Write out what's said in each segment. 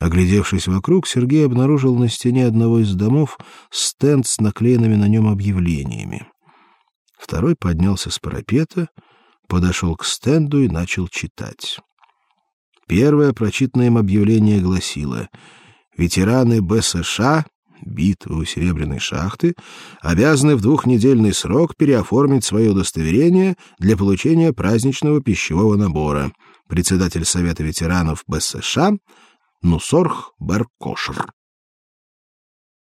Оглядевшись вокруг, Сергей обнаружил на стене одного из домов стенд с наклеенными на нем объявлениями. Второй поднялся с парапета, подошел к стенду и начал читать. Первое прочитанное им объявление гласило: ветераны БСШ битвы у Серебряной шахты обязаны в двухнедельный срок переоформить свое удостоверение для получения праздничного пищевого набора. Председатель Совета ветеранов БСШ Нусорх Беркошер.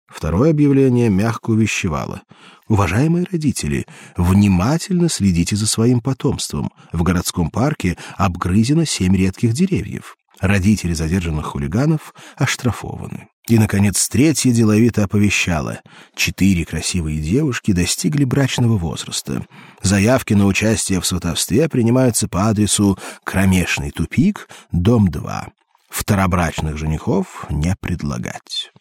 Второе объявление мягко увещевало: "Уважаемые родители, внимательно следите за своим потомством. В городском парке обгрызено семь редких деревьев. Родители задержанных хулиганов оштрафованы". И наконец третье деловито оповещало: четыре красивые девушки достигли брачного возраста. Заявки на участие в сватовстве принимаются по адресу Кромешный тупик, дом 2. Второбрачных женихов не предлагать.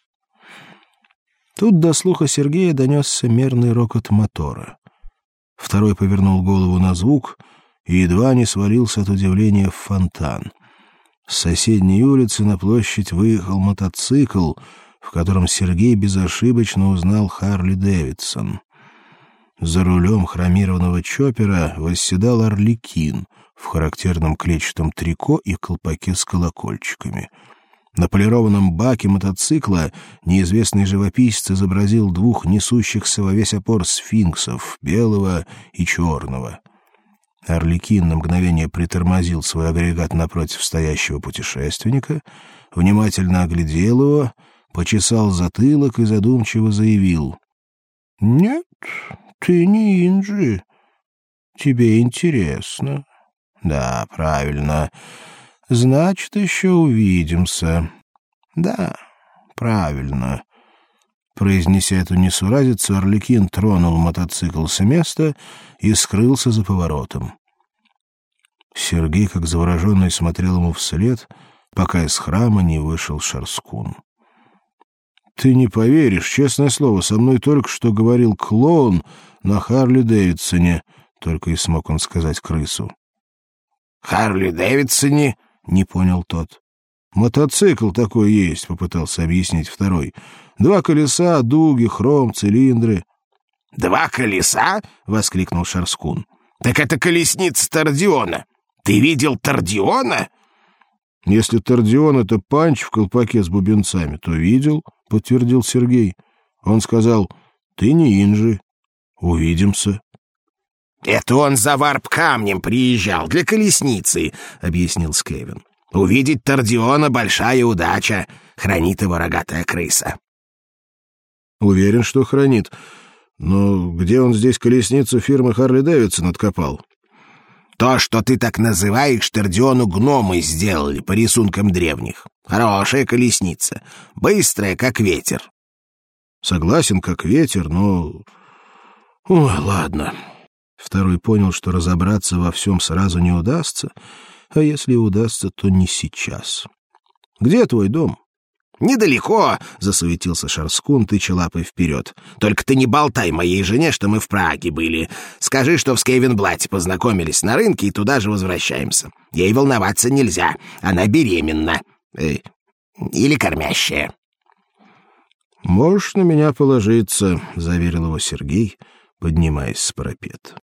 Тут до слуха Сергея донесся мерный рокот мотора. Второй повернул голову на звук и едва не свалился от удивления в фонтан. С соседней улицы на площадь выехал мотоцикл, в котором Сергей безошибочно узнал Харли Дэвидсон. За рулем хромированного чоппера восседал Орликин в характерном клетчатом трико и колпаке с колокольчиками — на полированном баке мотоцикла неизвестный живописец изобразил двух несущихся во весь опор сфинксов, белого и черного. Орликин на мгновение притормозил свой агрегат напротив стоящего путешественника, внимательно оглядел его, почесал затылок и задумчиво заявил. — Нет, ты не Инджи. Тебе интересно. — Да, правильно. Значит, еще увидимся. Да, правильно. Произнеся эту несуразицу, Орликин тронул мотоцикл с места и скрылся за поворотом. Сергей, как завороженный, смотрел ему вслед, пока из храма не вышел Шарскун. Ты не поверишь, честное слово, со мной только что говорил клоун на Харли Дэвидсоне, только и смог он сказать крысу. Харли Дэвидсоне не понял тот. Мотоцикл такой есть, попытался объяснить второй. Два колеса, дуги, хром, цилиндры. Два колеса? воскликнул Шарскун. Так это колесница Тардиона. Ты видел Тардиона? Если Тардион это панч в колпаке с бубенцами, то видел, подтвердил Сергей. Он сказал: "Ты не инжи. Увидимся". «Это он за варп камнем приезжал для колесницы», — объяснил Скевин. «Увидеть Тардиона — большая удача. Хранит его рогатая крыса». «Уверен, что хранит. Но где он здесь колесницу фирмы Харли Дэвидсон откопал?» «То, что ты так называешь, Тардиону гномы сделали по рисункам древних. Хорошая колесница, быстрая, как ветер». «Согласен, как ветер, но...» «Ой, ладно». Второй понял, что разобраться во всем сразу не удастся, а если удастся, то не сейчас. Где твой дом? Недалеко, засуетился Шарскун, тыча лапой вперед. Только ты не болтай моей жене, что мы в Праге были. Скажи, что в Скейвенблате познакомились на рынке и туда же возвращаемся. Ей волноваться нельзя, она беременна. Э, или кормящая. Можешь на меня положиться, заверил его Сергей, поднимаясь с парапета.